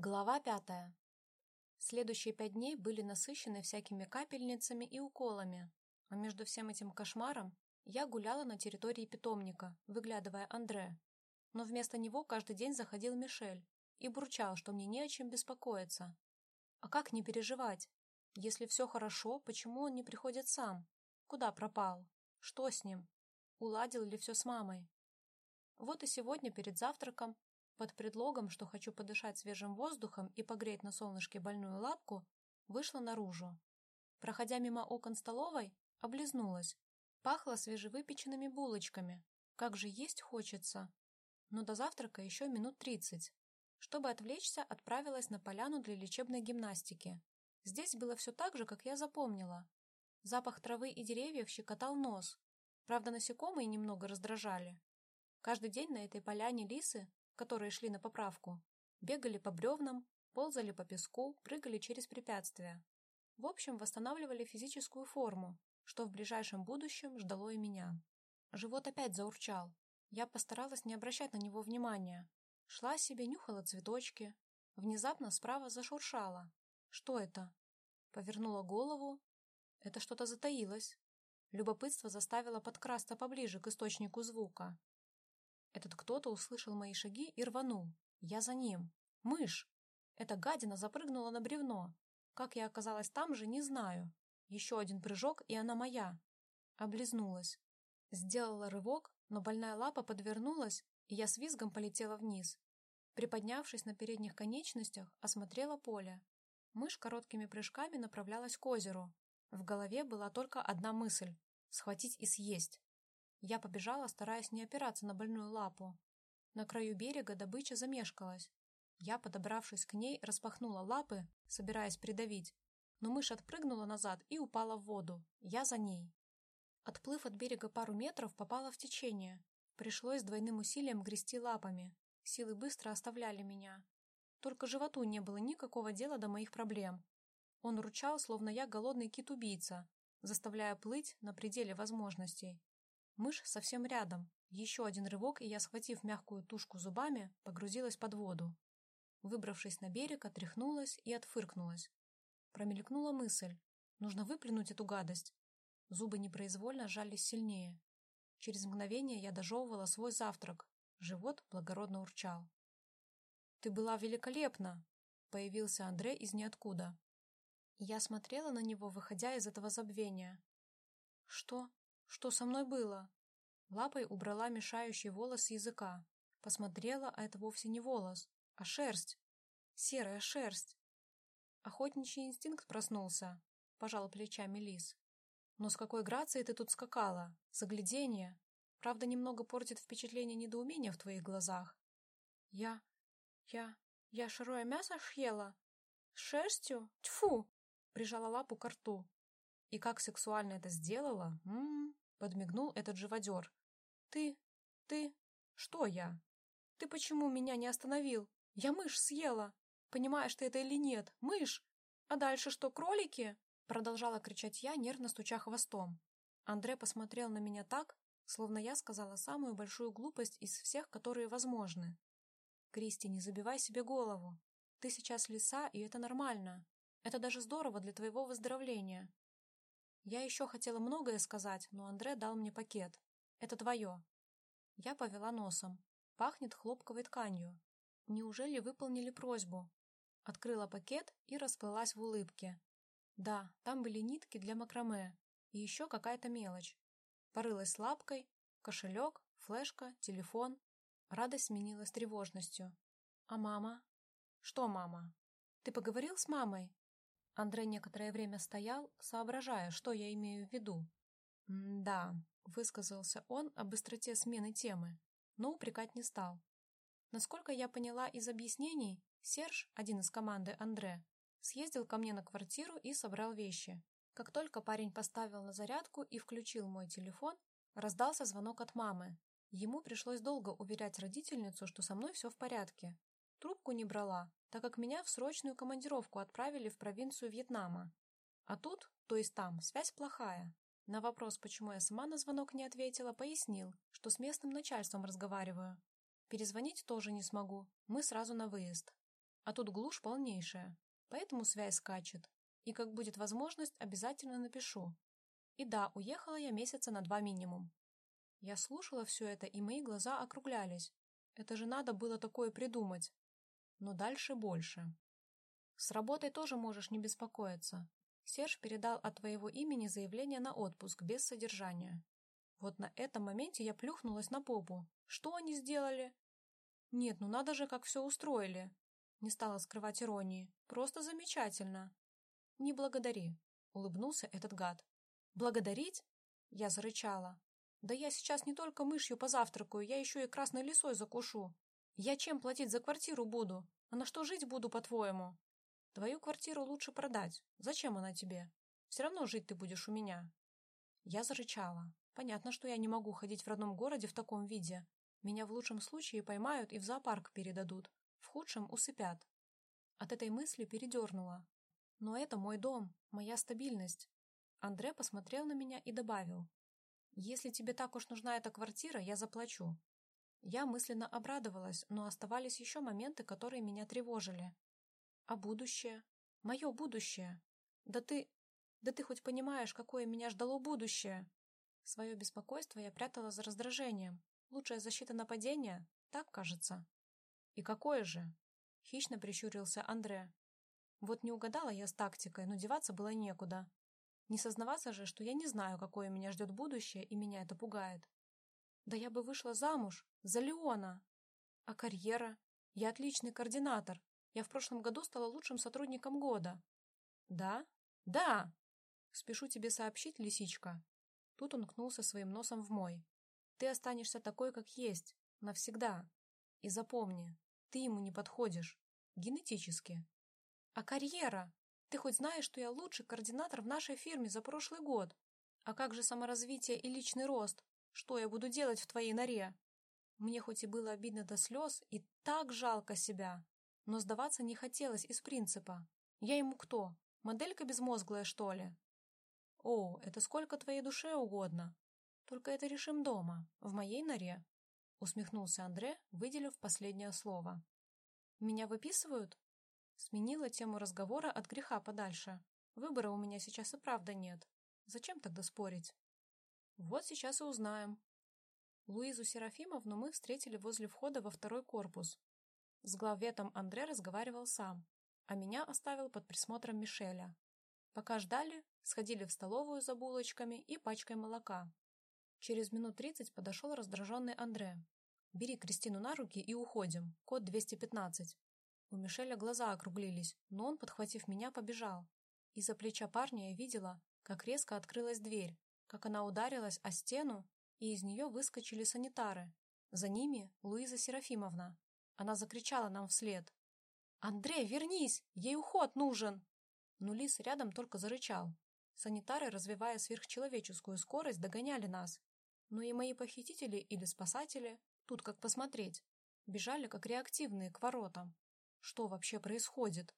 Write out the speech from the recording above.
Глава пятая. Следующие пять дней были насыщены всякими капельницами и уколами, а между всем этим кошмаром я гуляла на территории питомника, выглядывая Андре. Но вместо него каждый день заходил Мишель и бурчал, что мне не о чем беспокоиться. А как не переживать? Если все хорошо, почему он не приходит сам? Куда пропал? Что с ним? Уладил ли все с мамой? Вот и сегодня перед завтраком под предлогом, что хочу подышать свежим воздухом и погреть на солнышке больную лапку, вышла наружу. Проходя мимо окон столовой, облизнулась. Пахло свежевыпеченными булочками. Как же есть хочется. Но до завтрака еще минут тридцать. Чтобы отвлечься, отправилась на поляну для лечебной гимнастики. Здесь было все так же, как я запомнила. Запах травы и деревьев щекотал нос. Правда, насекомые немного раздражали. Каждый день на этой поляне лисы которые шли на поправку, бегали по бревнам, ползали по песку, прыгали через препятствия. В общем, восстанавливали физическую форму, что в ближайшем будущем ждало и меня. Живот опять заурчал. Я постаралась не обращать на него внимания. Шла себе, нюхала цветочки. Внезапно справа зашуршала. Что это? Повернула голову. Это что-то затаилось. Любопытство заставило подкрасться поближе к источнику звука. Этот кто-то услышал мои шаги и рванул. Я за ним. Мышь! Эта гадина запрыгнула на бревно. Как я оказалась там же, не знаю. Еще один прыжок, и она моя. Облизнулась. Сделала рывок, но больная лапа подвернулась, и я с визгом полетела вниз. Приподнявшись на передних конечностях, осмотрела поле. Мышь короткими прыжками направлялась к озеру. В голове была только одна мысль — схватить и съесть. Я побежала, стараясь не опираться на больную лапу. На краю берега добыча замешкалась. Я, подобравшись к ней, распахнула лапы, собираясь придавить, но мышь отпрыгнула назад и упала в воду. Я за ней. Отплыв от берега пару метров, попала в течение. Пришлось двойным усилием грести лапами. Силы быстро оставляли меня. Только животу не было никакого дела до моих проблем. Он ручал, словно я голодный кит-убийца, заставляя плыть на пределе возможностей. Мышь совсем рядом. Еще один рывок, и я, схватив мягкую тушку зубами, погрузилась под воду. Выбравшись на берег, отряхнулась и отфыркнулась. Промелькнула мысль. Нужно выплюнуть эту гадость. Зубы непроизвольно сжались сильнее. Через мгновение я дожевывала свой завтрак. Живот благородно урчал. «Ты была великолепна!» — появился Андре из ниоткуда. Я смотрела на него, выходя из этого забвения. «Что? Что со мной было? Лапой убрала мешающий волос с языка. Посмотрела, а это вовсе не волос, а шерсть. Серая шерсть. Охотничий инстинкт проснулся, пожал плечами лис. Но с какой грацией ты тут скакала? Загляденье. Правда, немного портит впечатление недоумения в твоих глазах. Я... я... я шаруя мясо шьела? С шерстью? Тьфу! Прижала лапу к рту. И как сексуально это сделала? М -м -м. Подмигнул этот живодер. Ты... ты... Что я? Ты почему меня не остановил? Я мышь съела. Понимаешь ты это или нет? Мышь! А дальше что, кролики? Продолжала кричать я, нервно стуча хвостом. Андре посмотрел на меня так, словно я сказала самую большую глупость из всех, которые возможны. Кристи, не забивай себе голову. Ты сейчас лиса, и это нормально. Это даже здорово для твоего выздоровления. Я еще хотела многое сказать, но Андре дал мне пакет. Это твое. Я повела носом. Пахнет хлопковой тканью. Неужели выполнили просьбу? Открыла пакет и расплылась в улыбке. Да, там были нитки для макраме и еще какая-то мелочь. Порылась лапкой, кошелек, флешка, телефон. Радость сменилась тревожностью. А мама? Что мама? Ты поговорил с мамой? Андрей некоторое время стоял, соображая, что я имею в виду. «Да», — высказался он о быстроте смены темы, но упрекать не стал. Насколько я поняла из объяснений, Серж, один из команды Андре, съездил ко мне на квартиру и собрал вещи. Как только парень поставил на зарядку и включил мой телефон, раздался звонок от мамы. Ему пришлось долго уверять родительницу, что со мной все в порядке. Трубку не брала, так как меня в срочную командировку отправили в провинцию Вьетнама. А тут, то есть там, связь плохая. На вопрос, почему я сама на звонок не ответила, пояснил, что с местным начальством разговариваю. Перезвонить тоже не смогу, мы сразу на выезд. а тут глушь полнейшая, поэтому связь скачет. И как будет возможность, обязательно напишу. И да, уехала я месяца на два минимум. Я слушала все это, и мои глаза округлялись. Это же надо было такое придумать. Но дальше больше. С работой тоже можешь не беспокоиться. Серж передал от твоего имени заявление на отпуск без содержания. Вот на этом моменте я плюхнулась на попу. Что они сделали? Нет, ну надо же, как все устроили. Не стала скрывать иронии. Просто замечательно. Не благодари, улыбнулся этот гад. Благодарить? Я зарычала. Да я сейчас не только мышью позавтракаю, я еще и красной лисой закушу. Я чем платить за квартиру буду? А на что жить буду, по-твоему? Твою квартиру лучше продать. Зачем она тебе? Все равно жить ты будешь у меня. Я зарычала. Понятно, что я не могу ходить в родном городе в таком виде. Меня в лучшем случае поймают и в зоопарк передадут. В худшем усыпят. От этой мысли передернула. Но это мой дом, моя стабильность. Андре посмотрел на меня и добавил. Если тебе так уж нужна эта квартира, я заплачу. Я мысленно обрадовалась, но оставались еще моменты, которые меня тревожили. А будущее? Мое будущее? Да ты... Да ты хоть понимаешь, какое меня ждало будущее? Свое беспокойство я прятала за раздражением. Лучшая защита нападения? Так кажется. И какое же? Хищно прищурился Андре. Вот не угадала я с тактикой, но деваться было некуда. Не сознаваться же, что я не знаю, какое меня ждет будущее, и меня это пугает. Да я бы вышла замуж за Леона. А карьера? Я отличный координатор. Я в прошлом году стала лучшим сотрудником года. Да? Да! Спешу тебе сообщить, лисичка. Тут он кнулся своим носом в мой. Ты останешься такой, как есть. Навсегда. И запомни, ты ему не подходишь. Генетически. А карьера? Ты хоть знаешь, что я лучший координатор в нашей фирме за прошлый год? А как же саморазвитие и личный рост? Что я буду делать в твоей норе? Мне хоть и было обидно до слез, и так жалко себя, но сдаваться не хотелось из принципа. Я ему кто? Моделька безмозглая, что ли? О, это сколько твоей душе угодно. Только это решим дома, в моей норе. Усмехнулся Андре, выделив последнее слово. Меня выписывают? Сменила тему разговора от греха подальше. Выбора у меня сейчас и правда нет. Зачем тогда спорить? Вот сейчас и узнаем. Луизу Серафимовну мы встретили возле входа во второй корпус. С главветом Андре разговаривал сам, а меня оставил под присмотром Мишеля. Пока ждали, сходили в столовую за булочками и пачкой молока. Через минут тридцать подошел раздраженный Андре. «Бери Кристину на руки и уходим. Код 215». У Мишеля глаза округлились, но он, подхватив меня, побежал. Из-за плеча парня я видела, как резко открылась дверь, как она ударилась о стену, и из нее выскочили санитары. За ними Луиза Серафимовна. Она закричала нам вслед. «Андрей, вернись! Ей уход нужен!» Но лис рядом только зарычал. Санитары, развивая сверхчеловеческую скорость, догоняли нас. Но и мои похитители или спасатели, тут как посмотреть, бежали как реактивные к воротам. Что вообще происходит?